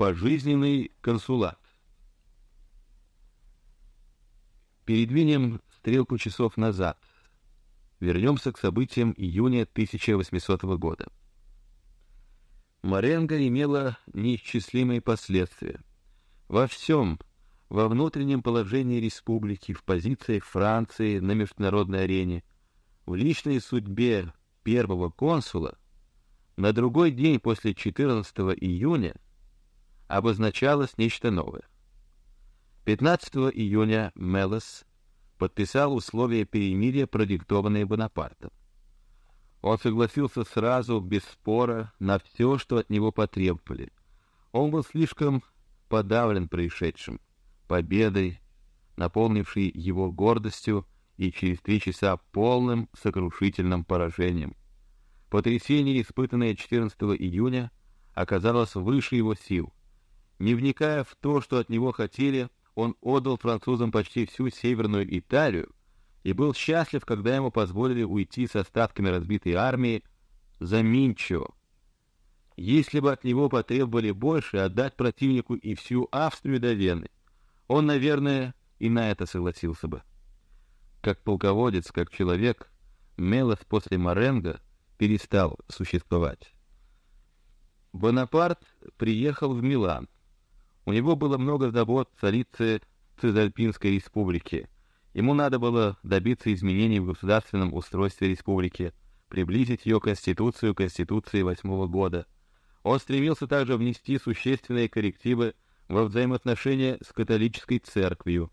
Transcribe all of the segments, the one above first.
Пожизненный консулат. Передвинем стрелку часов назад. Вернемся к событиям июня 1800 года. Маренго имела неисчислимые последствия. Во всем, во внутреннем положении республики, в позиции Франции на международной арене, в личной судьбе первого консула, на другой день после 14 июня обозначалось нечто новое. 15 июня Мелос подписал условия перемирия, продиктованные Бонапартом. Он согласился сразу, без спора, на все, что от него потребовали. Он был слишком подавлен происшедшим, победой, наполнившей его гордостью и через три часа полным сокрушительным поражением. Потрясение, испытанное 14 июня, оказалось выше его сил. Не вникая в то, что от него хотели, он отдал французам почти всю северную Италию и был счастлив, когда ему позволили уйти с остатками разбитой армии за Минчо. Если бы от него потребовали больше, отдать противнику и всю Австрию до Вены, он, наверное, и на это согласился бы. Как полководец, как человек, Мелос после Маренго перестал существовать. Бонапарт приехал в Милан. У него было много забот в столице Цезальпинской республики — Ему надо было добиться изменений в государственном устройстве республики, приблизить ее конституцию к конституции восьмого года. Он стремился также внести существенные коррективы во взаимоотношения с католической церковью.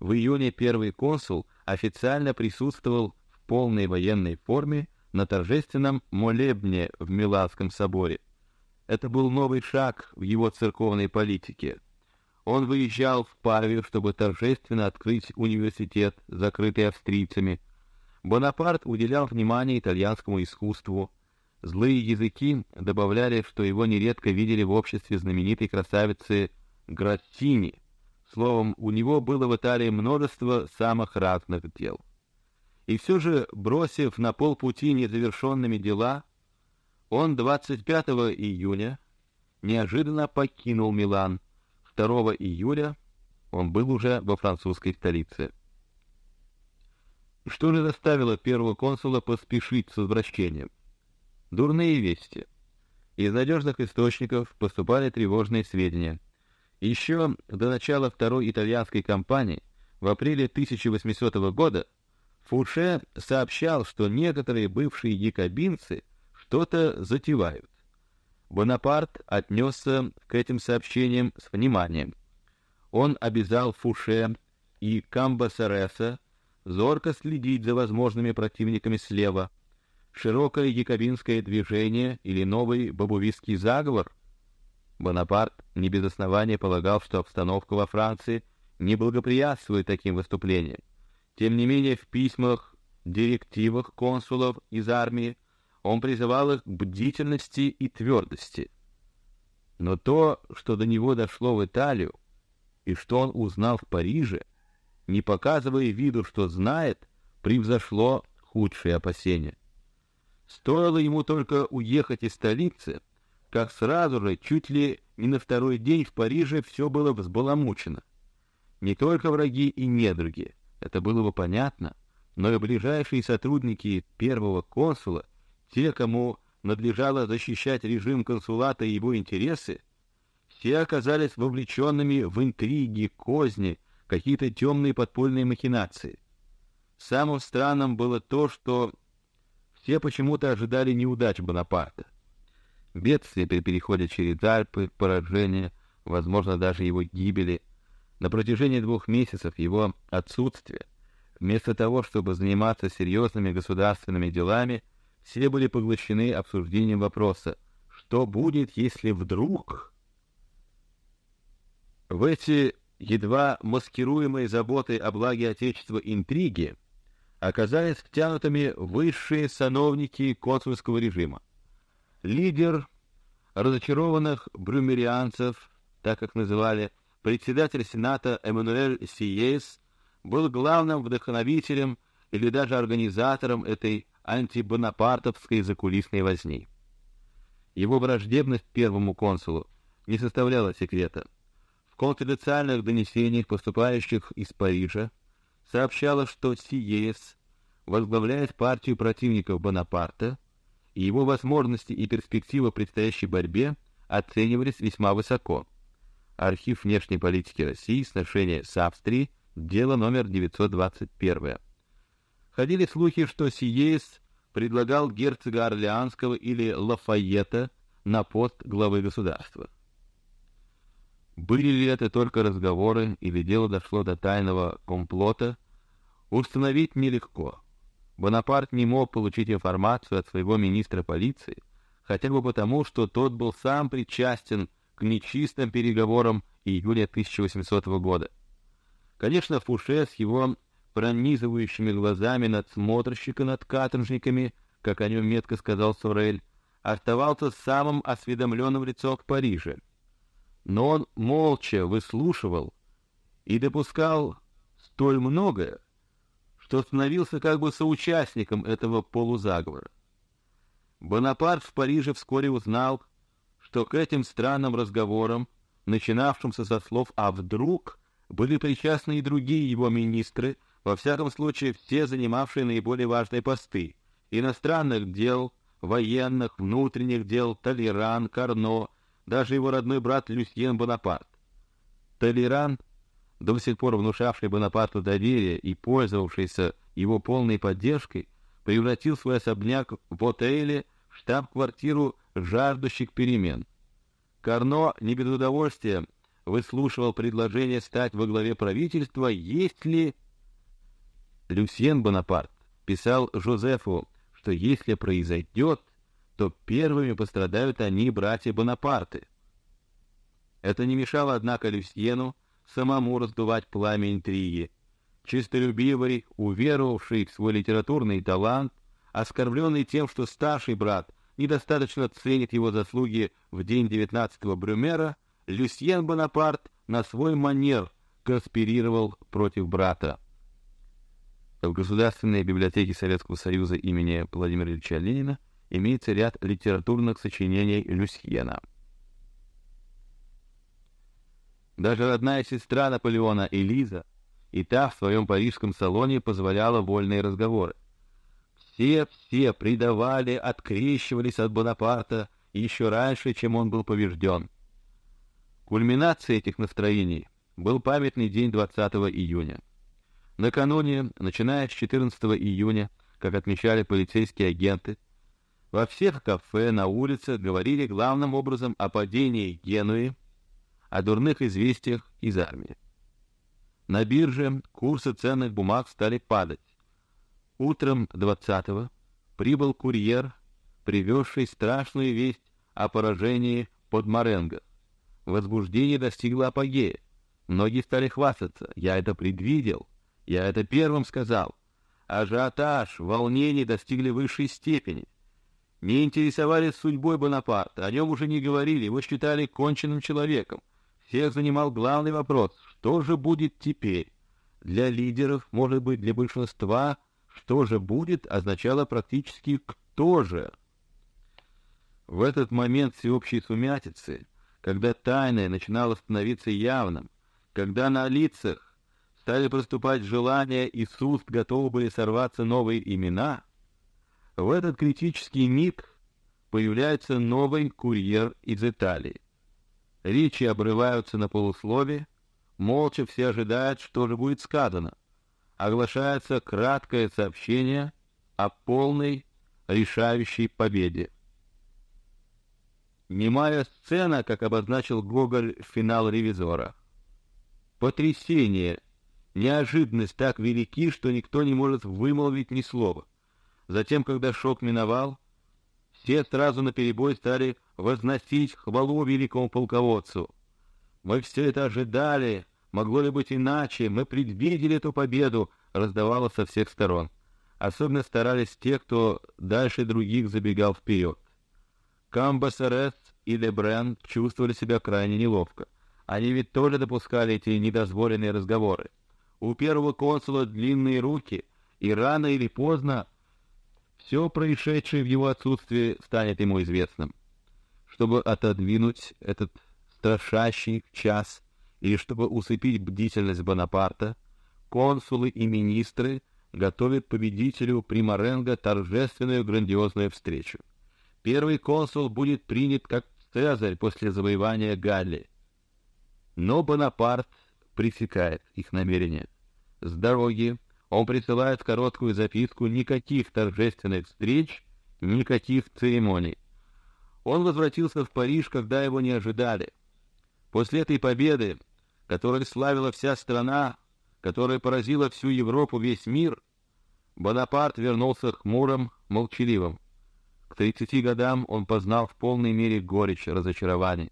В июне первый консул официально присутствовал в полной военной форме на торжественном молебне в Миланском соборе. Это был новый шаг в его церковной политике. Он выезжал в Павию, чтобы торжественно открыть университет, закрытый австрийцами. Бонапарт уделял внимание итальянскому искусству. Злые языки добавляли, что его нередко видели в обществе знаменитой красавицы Граттини. Словом, у него было в Италии множество самых разных дел. И все же, бросив на полпути незавершенными дела, он 25 июня неожиданно покинул Милан 2 июля он был уже во французской столице. Что же заставило первого консула поспешить с возвращением? Дурные вести. Из надежных источников поступали тревожные сведения. Еще до начала второй итальянской кампании в апреле 1800 года Фуше сообщал, что некоторые бывшие якобинцы что-то затевают. Бонапарт отнесся к этим сообщениям с вниманием. Он обязал Фуше и Камбасареса зорко следить за возможными противниками слева. Широкое якобинское движение или новый бабувистский заговор. Бонапарт не без основания полагал, что обстановка во Франции не благоприятствует таким выступлениям. Тем не менее, в письмах, директивах консулов из армии он призывал их к бдительности и твердости. Но то, что до него дошло в Италию и что он узнал в Париже, не показывая виду, что знает, превзошло худшие опасения. Стоило ему только уехать из столицы, как сразу же, чуть ли не на второй день в Париже все было взбаламучено. Не только враги и недруги, это было бы понятно, но и ближайшие сотрудники первого консула те, кому надлежало защищать режим консулата и его интересы, все оказались вовлеченными в интриги, козни, какие-то темные подпольные махинации. Самым странным было то, что все почему-то ожидали неудач Бонапарта. Бедствия при переходе через Альпы, поражения, возможно, даже его гибели. На протяжении двух месяцев его отсутствия, вместо того, чтобы заниматься серьезными государственными делами, все были поглощены обсуждением вопроса, что будет, если вдруг в эти едва маскируемые заботы о благе Отечества интриги оказались втянутыми высшие сановники консульского режима. Лидер разочарованных брюмерианцев, так как называли, председатель Сената Эммануэль Сиес, был главным вдохновителем или даже организатором этой антибонапартовской закулисной возни. Его враждебность первому консулу не составляла секрета. В конфиденциальных донесениях, поступающих из Парижа, сообщалось, что Сиес возглавляет партию противников Бонапарта, и его возможности и перспективы предстоящей борьбе оценивались весьма высоко. Архив внешней политики России, сношение с Австрией, дело номер 921. Ходили слухи, что Сиес предлагал герцога Орлеанского или Лафайета на пост главы государства. Были ли это только разговоры или дело дошло до тайного комплота, установить нелегко. Бонапарт не мог получить информацию от своего министра полиции, хотя бы потому, что тот был сам причастен к нечистым переговорам июля 1800 года. Конечно, Фуше с его пронизывающими глазами надсмотрщика над каторжниками, как о нем метко сказал Сорель, оставался самым осведомленным лицом в Париже. Но он молча выслушивал и допускал столь многое, что становился как бы соучастником этого полузаговора. Бонапарт в Париже вскоре узнал, что к этим странным разговорам, начинавшимся со слов «а вдруг», были причастны и другие его министры, во всяком случае все занимавшие наиболее важные посты иностранных дел, военных, внутренних дел, Толеран, Карно, даже его родной брат Люсьен Бонапарт. Толеран, до сих пор внушавший Бонапарту доверие и пользовавшийся его полной поддержкой, превратил свой особняк в отеле в штаб-квартиру жаждущих перемен. Карно не без удовольствия выслушивал предложение стать во главе правительства, если Люсьен Бонапарт писал Жозефу, что если произойдет, то первыми пострадают они, братья Бонапарты. Это не мешало, однако, Люсьену самому раздувать пламя интриги. Чистолюбивый, уверовавший в свой литературный талант, оскорбленный тем, что старший брат недостаточно ценит его заслуги в день 19-го Брюмера, Люсьен Бонапарт на свой манер конспирировал против брата. В Государственной библиотеке Советского Союза имени Владимира Ильича Ленина имеется ряд литературных сочинений Люсьена. Даже родная сестра Наполеона Элиза и та в своем парижском салоне позволяла вольные разговоры. Все-все предавали, открещивались от Бонапарта еще раньше, чем он был побежден. Кульминацией этих настроений был памятный день 20 июня. Накануне, начиная с 14 июня, как отмечали полицейские агенты, во всех кафе на улице говорили главным образом о падении Генуи, о дурных известиях из армии. На бирже курсы ценных бумаг стали падать. Утром 20-го прибыл курьер, привезший страшную весть о поражении под Маренго. Возбуждение достигло апогея. Многие стали хвастаться. Я это предвидел. Я это первым сказал. Ажиотаж, волнение достигли высшей степени. Не интересовались судьбой Бонапарта, о нем уже не говорили, его считали конченным человеком. Всех занимал главный вопрос: что же будет теперь? Для лидеров, может быть, для большинства, что же будет, означало практически кто же. В этот момент всеобщей сумятицы, когда тайное начинало становиться явным, когда на лицах стали проступать желания, и с уст готовы были сорваться новые имена, в этот критический миг появляется новый курьер из Италии. Речи обрываются на полуслове, молча все ожидают, что же будет сказано. Оглашается краткое сообщение о полной решающей победе. Немая сцена, как обозначил Гоголь финал ревизора. Потрясение Неожиданность так велики, что никто не может вымолвить ни слова. Затем, когда шок миновал, все сразу на перебой стали возносить хвалу великому полководцу. Мы все это ожидали, могло ли быть иначе? Мы предвидели эту победу, раздавалось со всех сторон. Особенно старались те, кто дальше других забегал вперед. Камбасерес и Лебрен чувствовали себя крайне неловко. Они ведь тоже допускали эти недозволенные разговоры. У первого консула длинные руки, и рано или поздно все происшедшее в его отсутствие станет ему известным. Чтобы отодвинуть этот страшащий час или чтобы усыпить бдительность Бонапарта, консулы и министры готовят победителю Примаренго торжественную грандиозную встречу. Первый консул будет принят как Цезарь после завоевания Галлии. Но Бонапарт пресекает их намерения. С дороги он присылает короткую записку никаких торжественных встреч, никаких церемоний. Он возвратился в Париж, когда его не ожидали. После этой победы, которой славила вся страна, которая поразила всю Европу, весь мир, Бонапарт вернулся хмурым, молчаливым. К тридцати годам он познал в полной мере горечь разочарований.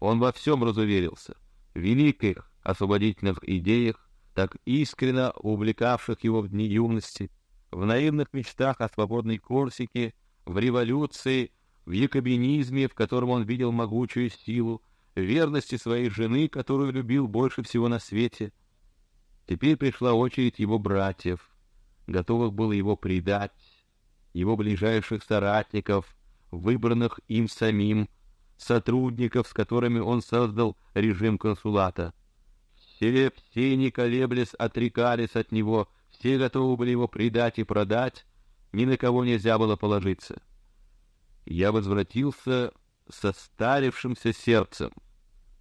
Он во всем разуверился, великих освободительных идеях, так искренно увлекавших его в дни юности, в наивных мечтах о свободной Корсике, в революции, в якобинизме, в котором он видел могучую силу, верности своей жены, которую любил больше всего на свете. Теперь пришла очередь его братьев, готовых было его предать, его ближайших соратников, выбранных им самим, сотрудников, с которыми он создал режим консулата. Все, все не колеблясь, отрекались от него, все готовы были его предать и продать, ни на кого нельзя было положиться. Я возвратился со старевшимся сердцем,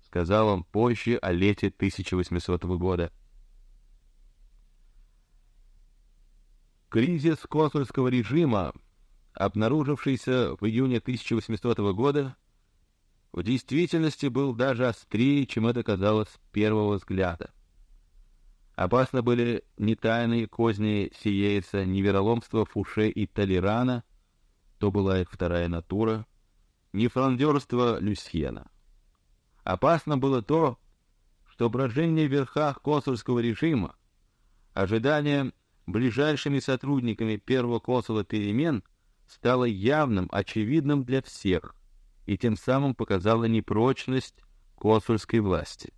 сказал он позже о лете 1800 года. Кризис консульского режима, обнаружившийся в июне 1800 года, в действительности был даже острее, чем это казалось с первого взгляда. Опасны были не тайные козни Сиейса, не вероломство Фуше и Толерана, то была их вторая натура, не фрондерство Люсьена. Опасно было то, что брожение в верхах консульского режима, ожидание ближайшими сотрудниками первого консула перемен стало явным, очевидным для всех, и тем самым показало непрочность консульской власти.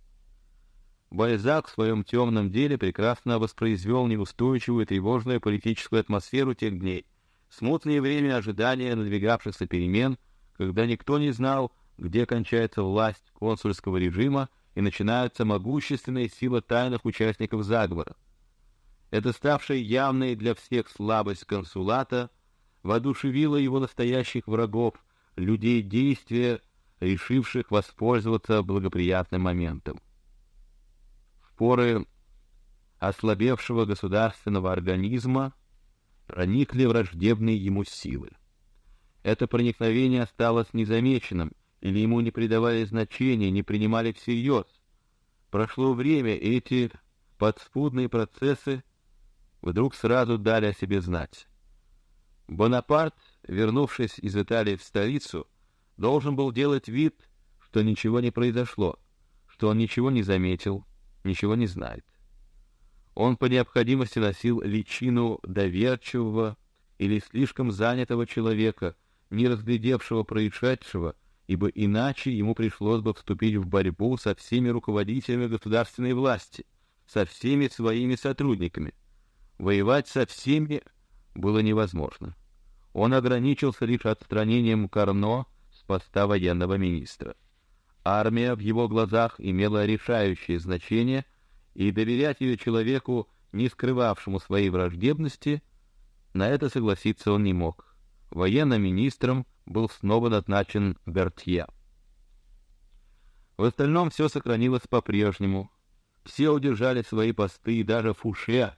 Бальзак в своем темном деле прекрасно воспроизвел неустойчивую тревожную политическую атмосферу тех дней, смутное время ожидания надвигавшихся перемен, когда никто не знал, где кончается власть консульского режима и начинаются могущественные силы тайных участников заговора. Это ставшая явной для всех слабость консулата воодушевила его настоящих врагов, людей действия, решивших воспользоваться благоприятным моментом. В поры ослабевшего государственного организма проникли враждебные ему силы. Это проникновение осталось незамеченным, или ему не придавали значения, не принимали всерьез. Прошло время, и эти подспудные процессы вдруг сразу дали о себе знать. Бонапарт, вернувшись из Италии в столицу, должен был делать вид, что ничего не произошло, что он ничего не заметил, ничего не знает. Он по необходимости носил личину доверчивого или слишком занятого человека, не разглядевшего происшедшего, ибо иначе ему пришлось бы вступить в борьбу со всеми руководителями государственной власти, со всеми своими сотрудниками. Воевать со всеми было невозможно. Он ограничился лишь отстранением Карно с поста военного министра. Армия в его глазах имела решающее значение — и доверять ее человеку, не скрывавшему своей враждебности, на это согласиться он не мог. Военным министром был снова назначен Бертье. В остальном все сохранилось по-прежнему. Все удержали свои посты, и даже Фуше,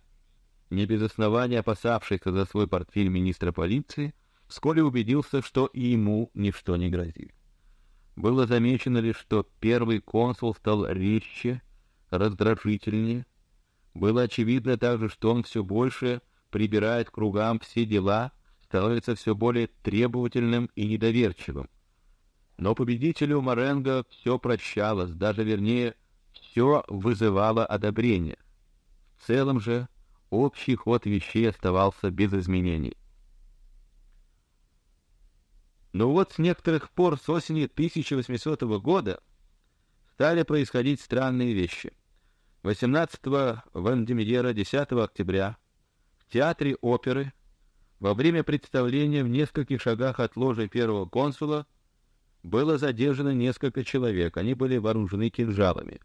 не без основания опасавшийся за свой портфель министра полиции, вскоре убедился, что и ему ничто не грозит. Было замечено лишь, что первый консул стал резче раздражительнее. Было очевидно также, что он все больше прибирает к кругам все дела, становится все более требовательным и недоверчивым. Но победителю Маренго все прощалось, даже вернее, все вызывало одобрение. В целом же общий ход вещей оставался без изменений. Но вот с некоторых пор с осени 1800 года стали происходить странные вещи. 18 Вандемьера 10 октября в театре оперы во время представления в нескольких шагах от ложи первого консула было задержано несколько человек, они были вооружены кинжалами.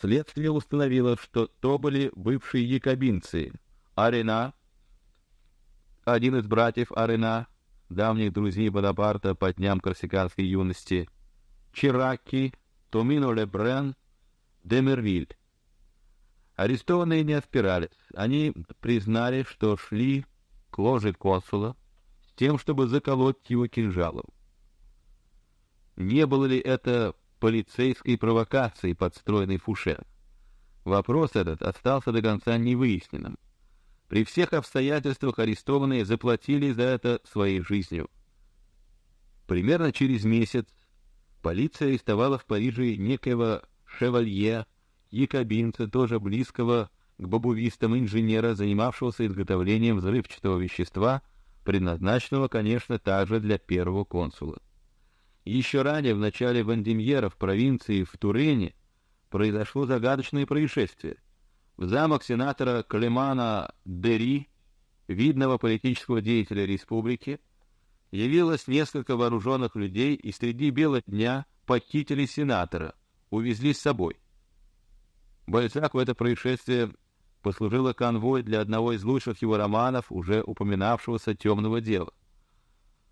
Следствие установило, что то были бывшие якобинцы. Арена, один из братьев Арена, давних друзей Бонапарта по дням корсиканской юности, Чираки, Томино Лебрен, Демервиль. Арестованные не отпирались. Они признали, что шли к ложе консула с тем, чтобы заколоть его кинжалом. Не было ли это полицейской провокацией, подстроенной Фуше? Вопрос этот остался до конца невыясненным. При всех обстоятельствах арестованные заплатили за это своей жизнью. Примерно через месяц полиция арестовала в Париже некоего шевалье якобинца, тоже близкого к бабувистам инженера, занимавшегося изготовлением взрывчатого вещества, предназначенного, конечно, также для первого консула. Еще ранее, в начале Вандемьера в провинции в Турене, произошло загадочное происшествие. В замок сенатора Клемана Дери, видного политического деятеля республики, явилось несколько вооруженных людей и среди бела дня похитили сенатора, увезли с собой. Бальзак в это происшествие послужило конвой для одного из лучших его романов, уже упоминавшегося «Темного дела».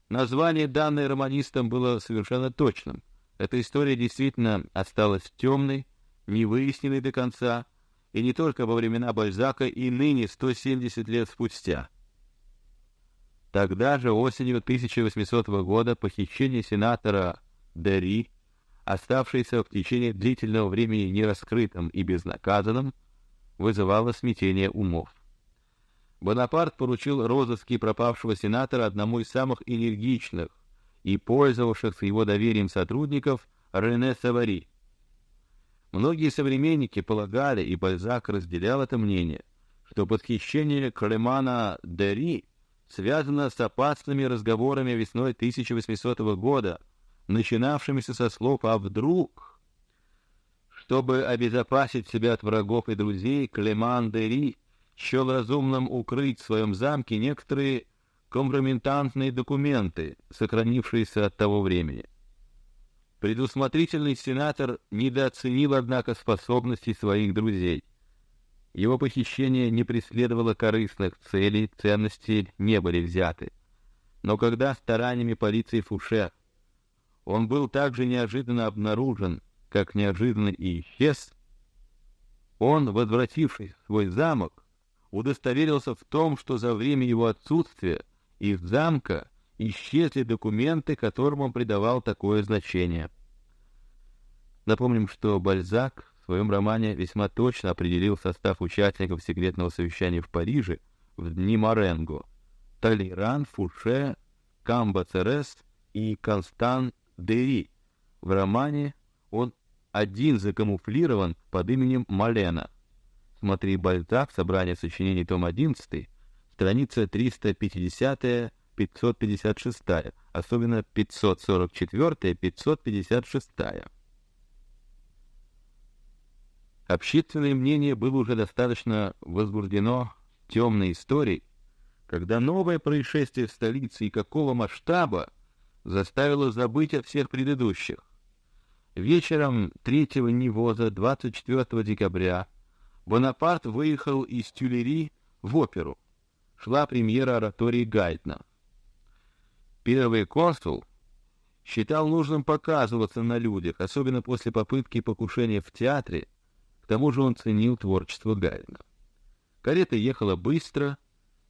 Название, данное романистам, было совершенно точным. Эта история действительно осталась темной, не выясненной до конца, и не только во времена Бальзака, и ныне, 170 лет спустя. Тогда же, осенью 1800 года, похищение сенатора Дери оставшееся в течение длительного времени нераскрытым и безнаказанным, вызывало смятение умов. Бонапарт поручил розыски пропавшего сенатора одному из самых энергичных и пользовавшихся его доверием сотрудников Рене Савари. Многие современники полагали, и Бальзак разделял это мнение, что подхищение Клемана Дери связано с опасными разговорами весной 1800 года начинавшимися со слов «а вдруг?». Чтобы обезопасить себя от врагов и друзей, Клеман Дери счел разумным укрыть в своем замке некоторые компрометантные документы, сохранившиеся от того времени. Предусмотрительный сенатор недооценил, однако, способности своих друзей. Его похищение не преследовало корыстных целей, ценности не были взяты. Но когда стараниями полиции Фуше он был также неожиданно обнаружен, как неожиданно и исчез. Он, возвратившись в свой замок, удостоверился в том, что за время его отсутствия из замка исчезли документы, которым он придавал такое значение. Напомним, что Бальзак в своем романе весьма точно определил состав участников секретного совещания в Париже в дни Маренго: Талейран, Фуше, Камба Церес и Констан Дери. В романе он один закамуфлирован под именем Малена. Смотри Бальзак, собрание сочинений, том 11, страница 350-556, особенно 544-556. Общественное мнение было уже достаточно возбуждено темной историей, когда новое происшествие в столице и какого масштаба заставило забыть о всех предыдущих. Вечером 3 Невоза 24 декабря Бонапарт выехал из Тюлери в оперу. Шла премьера оратории Гайдна. Первый консул считал нужным показываться на людях, особенно после попытки покушения в театре. К тому же он ценил творчество Гайдна. Карета ехала быстро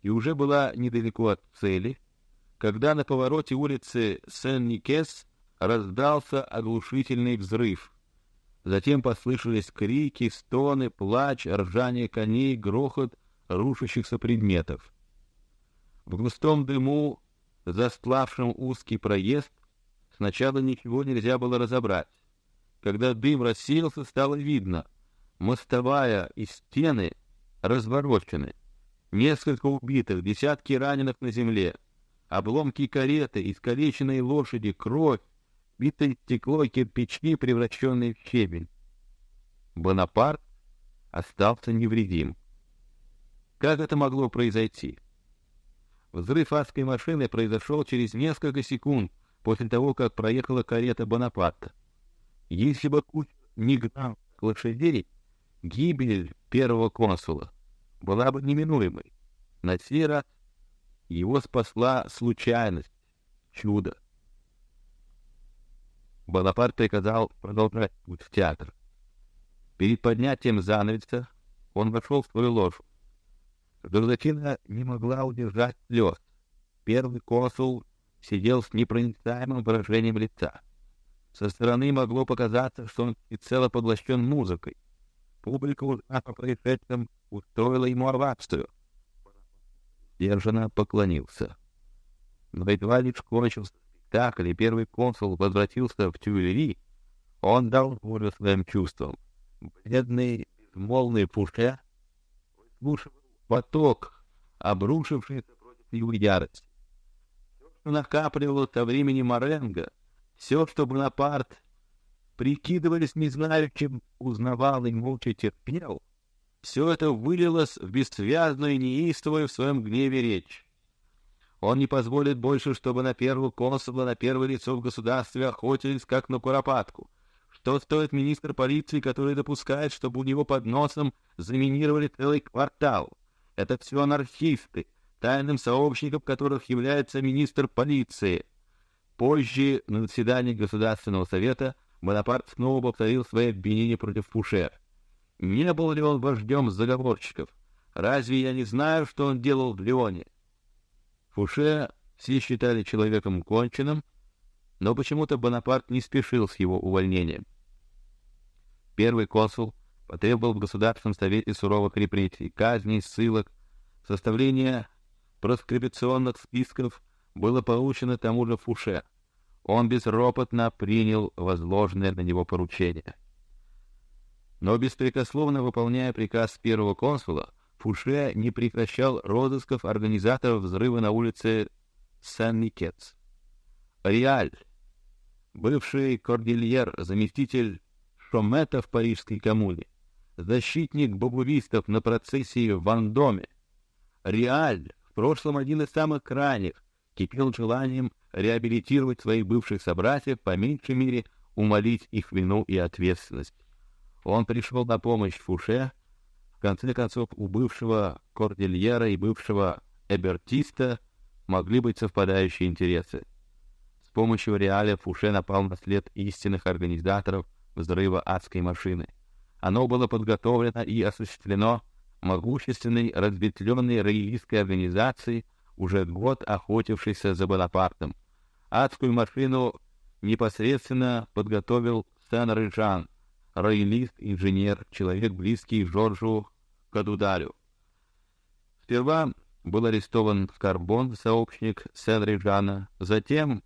и уже была недалеко от цели, когда на повороте улицы Сен-Никес раздался оглушительный взрыв. Затем послышались крики, стоны, плач, ржание коней, грохот рушащихся предметов. В густом дыму, застлавшем узкий проезд, сначала ничего нельзя было разобрать. Когда дым рассеялся, стало видно: мостовая и стены разворочены, несколько убитых, десятки раненых на земле обломки кареты, искалеченные лошади, кровь, битое стекло, кирпичи, превращенные в щебень. Бонапарт остался невредим. Как это могло произойти? Взрыв адской машины произошел через несколько секунд после того, как проехала карета Бонапарта. Если бы кучер не гнал лошадей, гибель первого консула была бы неминуемой. На сей раз его спасла случайность, чудо. Бонапарт приказал продолжать путь в театр. Перед поднятием занавеса он вошел в свою ложу. Жозефина не могла удержать слез. Первый консул сидел с непроницаемым выражением лица. Со стороны могло показаться, что он всецело поглощен музыкой. Публика, узнав о происшедшем, устроила ему овацию. Держано поклонился. Но едва лишь кончился спектакль, и первый консул возвратился в Тюильри, он дал волю своим чувствам. Бледный, безмолвный Пуше поток, обрушившийся против его ярости. Все, что накапливалось со времени Маренго, все, что Бонапарт, прикидывались незнающим, узнавал и молча терпел, все это вылилось в бессвязную неистовую в своем гневе речь. Он не позволит больше, чтобы на первого консула, на первое лицо в государстве охотились, как на куропатку. Что стоит министр полиции, который допускает, чтобы у него под носом заминировали целый квартал? Это все анархисты, тайным сообщником которых является министр полиции. Позже, на заседании Государственного совета, Бонапарт снова повторил свои обвинения против Фуше. Не был ли он вождем заговорщиков? Разве я не знаю, что он делал в Лионе? Фуше все считали человеком конченным, но почему-то Бонапарт не спешил с его увольнением. Первый консул потребовал в Государственном совете суровых репрессий, казней, ссылок, составления проскрипционных списков было поручено тому же Фуше. Он безропотно принял возложенное на него поручение. Но беспрекословно выполняя приказ первого консула, Фуше не прекращал розысков организаторов взрыва на улице Сен-Никетс. Реаль, бывший кордильер, заместитель Шомета в парижской коммуне, защитник бобуристов на процессии в Вандоме, Реаль, в прошлом один из самых крайних, кипел желанием реабилитировать своих бывших собратьев, по меньшей мере умолить их вину и ответственность. Он пришел на помощь Фуше. Конце концов, у бывшего Кордильера и бывшего Эбертиста могли быть совпадающие интересы. С помощью Реаля Фуше напал на след истинных организаторов взрыва адской машины. Оно было подготовлено и осуществлено могущественной разветвленной роялистской организацией, уже год охотившейся за Бонапартом. Адскую машину непосредственно подготовил Сен-Режан, роялист, инженер, человек близкий Жоржу Кадударю. Сперва был арестован Карбон, сообщник Сен-Режана, затем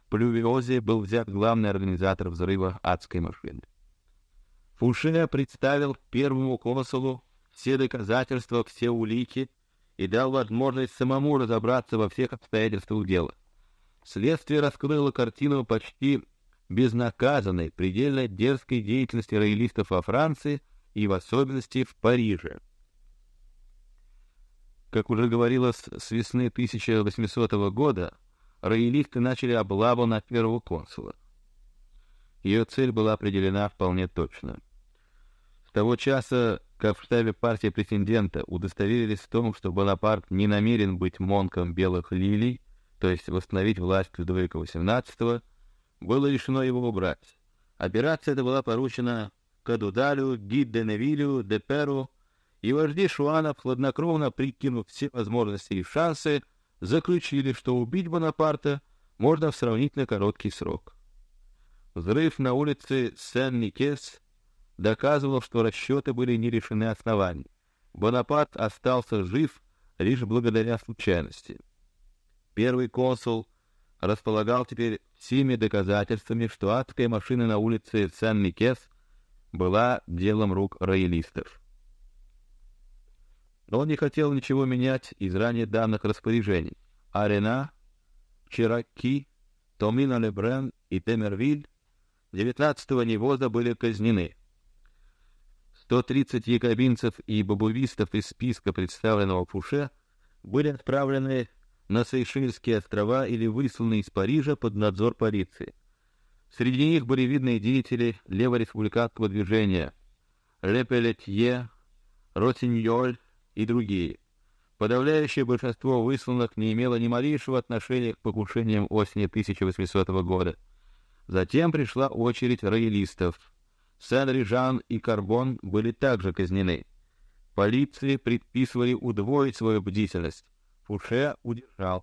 в Плювиозе был взят главный организатор взрыва адской машины. Фуше представил первому консулу все доказательства, все улики и дал возможность самому разобраться во всех обстоятельствах дела. Следствие раскрыло картину почти безнаказанной, предельно дерзкой деятельности роялистов во Франции и в особенности в Париже. Как уже говорилось, с весны 1800 года роялисты начали облаву на первого консула. Ее цель была определена вполне точно. С того часа как в штабе партии претендента удостоверились в том, что Бонапарт не намерен быть монком белых лилий, то есть восстановить власть Людовика XVIII, было решено его убрать. Операция эта была поручена Кадудалю, Ги де Невилю, де Перу, и вожди Шуанов, хладнокровно прикинув все возможности и шансы, заключили, что убить Бонапарта можно в сравнительно короткий срок. Взрыв на улице Сен-Никес доказывал, что расчеты были не решены оснований. Бонапарт остался жив лишь благодаря случайности. Первый консул располагал теперь всеми доказательствами, что адская машина на улице Сен-Микес была делом рук роялистов. Но он не хотел ничего менять из ранее данных распоряжений. Арена, Чираки, Томина Лебрен и Темервиль 19-го Невоза были казнены. 130 якобинцев и бабувистов из списка, представленного Фуше, были отправлены на Сейшельские острова или высланы из Парижа под надзор полиции. Среди них были видные деятели левореспубликанского движения Лепелетье, Ротиньоль и другие. Подавляющее большинство высланных не имело ни малейшего отношения к покушениям осени 1800 года. Затем пришла очередь роялистов. Сен-Рижан и Карбон были также казнены. Полиции предписывали удвоить свою бдительность. Фуше месте.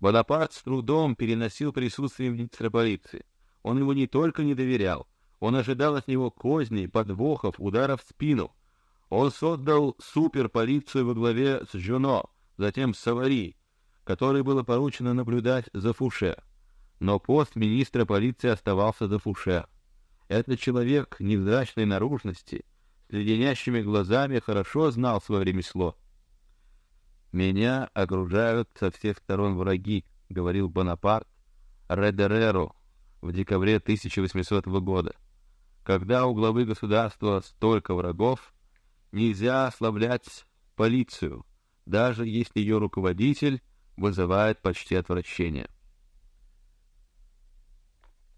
Бонапарт с трудом переносил присутствие министра полиции. Он ему не только не доверял, он ожидал от него козней, подвохов, ударов в спину. Он создал суперполицию во главе с Жюно, затем с Савари, которой было поручено наблюдать за Фуше. Но пост министра полиции оставался за Фуше. Этот человек невзрачной наружности, с леденящими глазами, хорошо знал свое ремесло. Меня окружают со всех сторон враги, говорил Бонапарт Редереру в декабре 1800 года. Когда у главы государства столько врагов, нельзя ослаблять полицию, даже если ее руководитель вызывает почти отвращение.